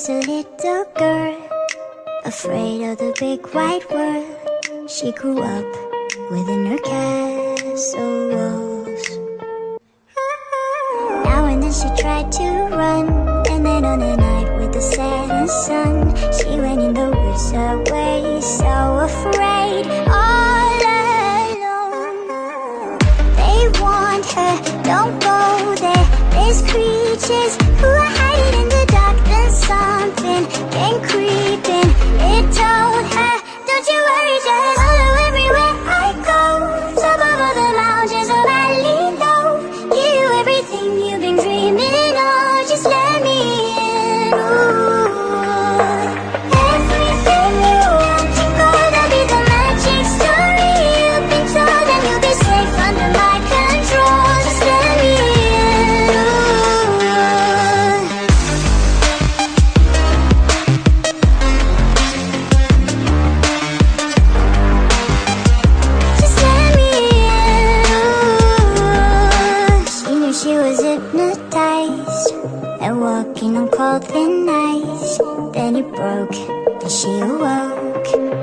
was a little girl Afraid of the big white world. She grew up within her castle walls Now and then she tried to run And then on a night with the setting sun She went in the woods away So afraid, all alone. They warned her, don't go there There's creatures who and walking on cold thin nights. Then it broke, then she awoke.